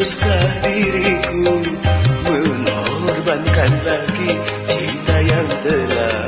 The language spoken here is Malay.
haruskah diriku mengorbankan lagi cinta yang telah